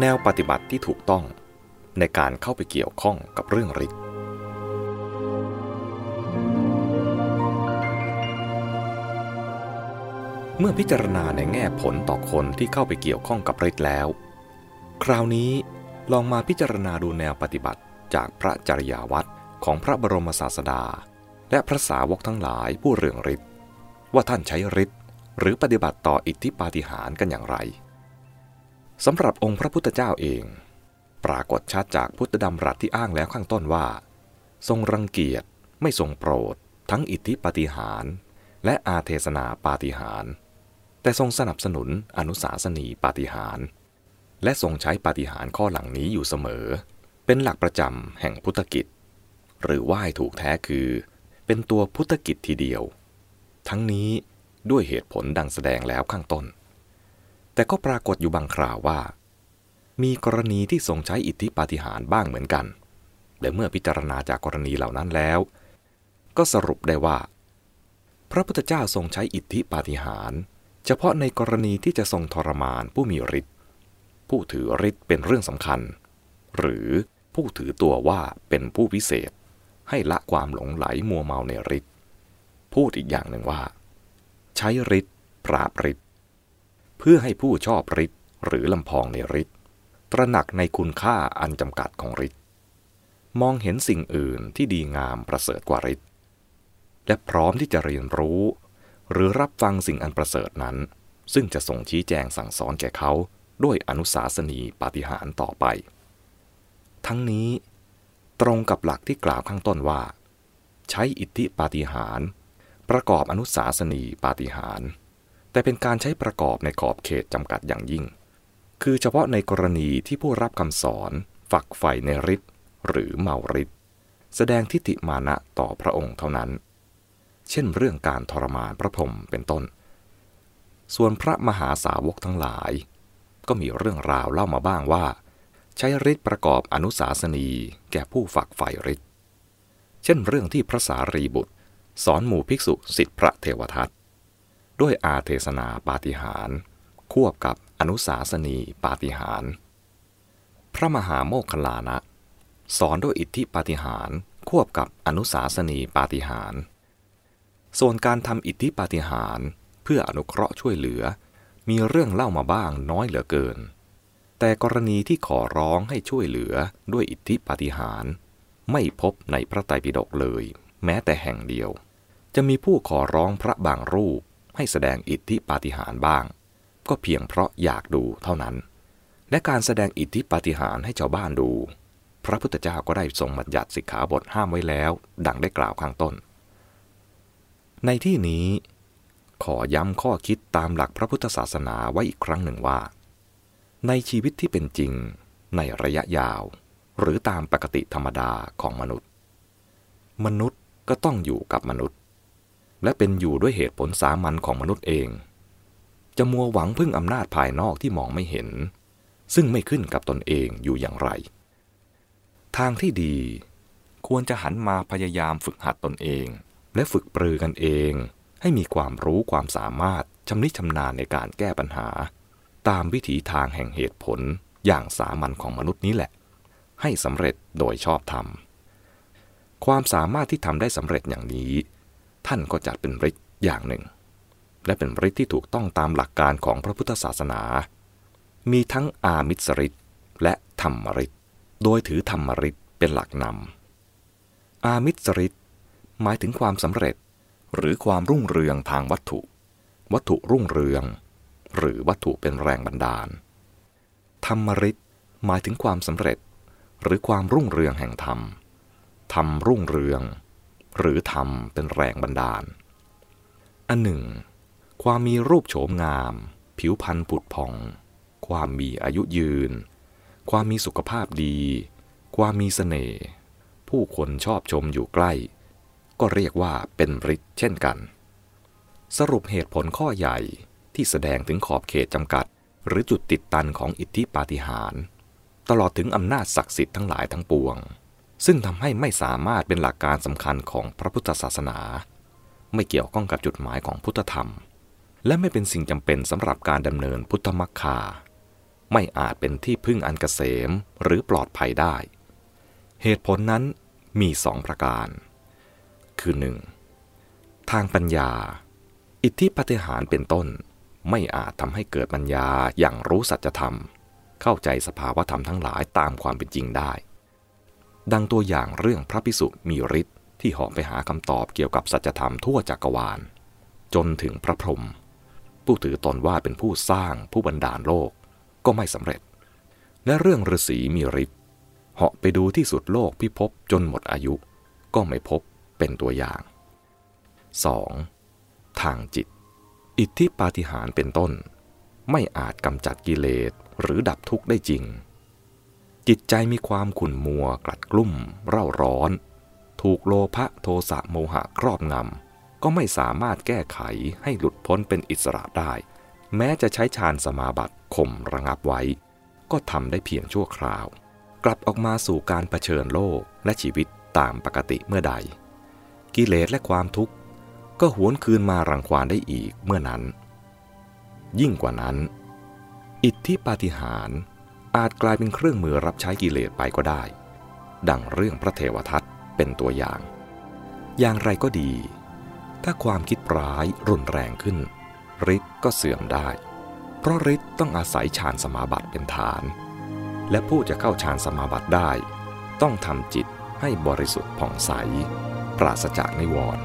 แนวปฏิบัติที่ถูกต้องในการเข้าไปเกี่ยวข้องกับเรื่องฤทธิ์เมื่อพิจารณาในแง่ผลต่อคนที่เข้าไปเกี่ยวข้องกับฤทธิ์แล้ว คราวนี้ลองมาพิจารณาดูแนวปฏิบัติจากพระจริยาวัดของพระบรมศาสดา และพระสาวกทั้งหลายผู้เรืองฤทธิ์ว่าท่านใช้ฤทธิ์หรือปฏิบัติต่ออิทธิปาฏิหาริย์กันอย่างไร สำหรับองค์พระพุทธเจ้าเอง ปรากฏชัดจากพุทธดำรัสที่อ้างแล้วข้างต้นว่า ทรงรังเกียจไม่ทรงโปรด ทั้งอิทธิปาฏิหาร และอาเทศนาปาฏิหาร แต่ทรงสนับสนุนอนุสาสนีปาฏิหาร และทรงใช้ปาฏิหารข้อหลังนี้อยู่เสมอ เป็นหลักประจำแห่งพุทธกิจ หรือว่าให้ถูกแท้คือ เป็นตัวพุทธกิจทีเดียว ทั้งนี้ด้วยเหตุผลดังแสดงแล้วข้างต้น แต่ก็ปรากฏอยู่บางคราวว่า มีกรณีที่ทรงใช้อิทธิปาฏิหาริย์บ้างเหมือนกัน และเมื่อพิจารณาจากกรณีเหล่านั้นแล้ว ก็สรุปได้ว่า พระพุทธเจ้าทรงใช้อิทธิปาฏิหาริย์เฉพาะในกรณีที่จะทรงทรมานผู้มีฤทธิ์ผู้ถือฤทธิ์เป็นเรื่องสำคัญ หรือผู้ถือตัวว่าเป็นผู้พิเศษ ให้ละความหลงไหลมัวเมาในฤทธิ์พูดอีกอย่างหนึ่งว่า ใช้ฤทธิ์ปราบฤทธิ์ พื่อให้ผู้ชอบฤทธิ์หรือลำพองในฤทธิ์ตระหนักในคุณค่าอันจำกัดของฤทธิ์มองเห็นสิ่งอื่นที่ดีงามประเสริฐกว่าฤทธิ์และพร้อมที่จะเรียนรู้ หรือรับฟังสิ่งอันประเสริฐนั้น ซึ่งจะส่งชี้แจงสั่งสอนแก่เขาด้วยอนุสาสนีปาฏิหาริย์ต่อไป ทั้งนี้ตรงกับหลักที่กล่าวข้างต้นว่า ใช้อิทธิปาฏิหาริย์ประกอบอนุสาสนีปาฏิหาริย์ แต่เป็นการใช้ประกอบในขอบเขตจำกัดอย่างยิ่ง คือเฉพาะในกรณีที่ผู้รับคำสอน ฝักใฝ่ในฤทธิ์หรือเมาฤทธิ์แสดงทิฏฐิมานะต่อพระองค์เท่านั้น เช่นเรื่องการทรมานพระพรหมเป็นต้น ส่วนพระมหาสาวกทั้งหลาย ก็มีเรื่องราวเล่ามาบ้างว่า ใช้ฤทธิ์ประกอบอนุสาสนีแก่ผู้ฝักใฝ่ฤทธิ์เช่นเรื่องที่พระสารีบุตร สอนหมู่ภิกษุสิทธิพระเทวทัต ด้วยอาเทศนาปาฏิหารควบกับอนุสาสนีปาฏิหาร พระมหาโมคคลานะ สอนด้วยอิทธิปาฏิหารควบกับอนุสาสนีปาฏิหาร ส่วนการทำอิทธิปาฏิหารเพื่ออนุเคราะห์ช่วยเหลือ มีเรื่องเล่ามาบ้างน้อยเหลือเกิน แต่กรณีที่ขอร้องให้ช่วยเหลือด้วยอิทธิปาฏิหารไม่พบในพระไตรปิฎกเลย แม้แต่แห่งเดียว จะมีผู้ขอร้องพระบางรูป ให้แสดงอิทธิปาฏิหาริย์บ้าง ก็เพียงเพราะอยากดูเท่านั้น และการแสดงอิทธิปาฏิหาริย์ให้ชาวบ้านดู พระพุทธเจ้าก็ได้ทรงบัญญัติสิกขาบทห้ามไว้แล้ว ดังได้กล่าวข้างต้น ในที่นี้ ขอย้ำข้อคิดตามหลักพระพุทธศาสนาไว้อีกครั้งหนึ่งว่า ในชีวิตที่เป็นจริง ในระยะยาว หรือตามปกติธรรมดาของมนุษย์ มนุษย์ก็ต้องอยู่กับมนุษย์ และเป็นอยู่ด้วยเหตุผลสามัญของมนุษย์เอง จะมัวหวังพึ่งอำนาจภายนอกที่มองไม่เห็น ซึ่งไม่ขึ้นกับตนเองอยู่อย่างไร ทางที่ดีควรจะหันมาพยายามฝึกหัดตนเอง และฝึกปรือกันเอง ให้มีความรู้ความสามารถชำนิชำนาญในการแก้ปัญหา ตามวิถีทางแห่งเหตุผลอย่างสามัญของมนุษย์นี้แหละ ให้สำเร็จโดยชอบธรรม ความสามารถที่ทำได้สำเร็จอย่างนี้ ท่านก็จัดเป็นฤทธิ์อย่างหนึ่ง และเป็นฤทธิ์ที่ถูกต้องตามหลักการของพระพุทธศาสนา มีทั้งอามิสฤทธิ์และธรรมฤทธิ์โดยถือธรรมฤทธิ์เป็นหลักนำอามิสฤทธิ์หมายถึงความสำเร็จ หรือความรุ่งเรืองทางวัตถุ วัตถุรุ่งเรือง หรือวัตถุเป็นแรงบันดาล ธรรมฤทธิ์หมายถึงความสำเร็จ หรือความรุ่งเรืองแห่งธรรมธรรมรุ่งเรือง หรือธรรมเป็นแรงบันดาล อันหนึ่ง ความมีรูปโฉมงาม ผิวพรรณผุดผ่อง ความมีอายุยืน ความมีสุขภาพดี ความมีสเสน่ห์ ผู้คนชอบชมอยู่ใกล้ ก็เรียกว่าเป็นฤทธิ์เช่นกัน สรุปเหตุผลข้อใหญ่ที่แสดงถึงขอบเขตจำกัด หรือจุดติดตันของอิทธิปาฏิหาริย์ตลอดถึงอำนาจศักดิ์สิทธิ์ทั้งหลายทั้งปวง ซึ่งทำให้ไม่สามารถเป็นหลักการสำคัญของพระพุทธศาสนา ไม่เกี่ยวข้องกับจุดหมายของพุทธธรรม และไม่เป็นสิ่งจำเป็นสำหรับการดำเนินพุทธมรรคา ไม่อาจเป็นที่พึ่งอันกเกษมหรือปลอดภัยได้ เหตุผลนั้นมีสองประการ คือ 1. ทางปัญญา อิทธิปฏิหารเป็นต้น ไม่อาจทำให้เกิดปัญญาอย่างรู้สัจธรรม เข้าใจสภาวธรรมทั้งหลายตามความเป็นจริงได้ ดังตัวอย่างเรื่องพระพิสุมีฤทธิ์ที่หาะไปหาคำตอบเกี่ยวกับสัจธรรมทั่วจักรวาล จนถึงพระพรหมผู้ถือตนว่าเป็นผู้สร้างผู้บันดาลโลกก็ไม่สำเร็จ และเรื่องฤาษีมีฤทธิ์เหาะไปดูที่สุดโลกพิภพจนหมดอายุ ก็ไม่พบเป็นตัวอย่าง 2. ทางจิต อิทธิปาฏิหาริย์เป็นต้น ไม่อาจกำจัดกิเลสหรือดับทุกข์ได้จริง จิตใจมีความขุ่นมัวกลัดกลุ่ม เร่าร้อน ถูกโลภะโทสะโมหะครอบงำ ก็ไม่สามารถแก้ไขให้หลุดพ้นเป็นอิสระได้ แม้จะใช้ฌานสมาบัติข่มระงับไว้ ก็ทำได้เพียงชั่วคราว กลับออกมาสู่การรเผชิญโลกและชีวิตตามปกติเมื่อใด กิเลสและความทุกข์ ก็หวนคืนมารังควานได้อีกเมื่อนั้น ยิ่งกว่านั้น อิทธิปาฏิหาริย์ อาจกลายเป็นเครื่องมือรับใช้กิเลสไปก็ได้ ดังเรื่องพระเทวทัตเป็นตัวอย่าง อย่างไรก็ดี ถ้าความคิดร้ายรุนแรงขึ้นฤทธิ์ก็เสื่อมได้ เพราะฤทธิ์ต้องอาศัยฌานสมาบัติเป็นฐาน และผู้จะเข้าฌานสมาบัติได้ ต้องทำจิตให้บริสุทธิ์ผ่องใส ปราศจากนิวรณ์